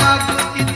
magu ti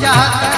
जाता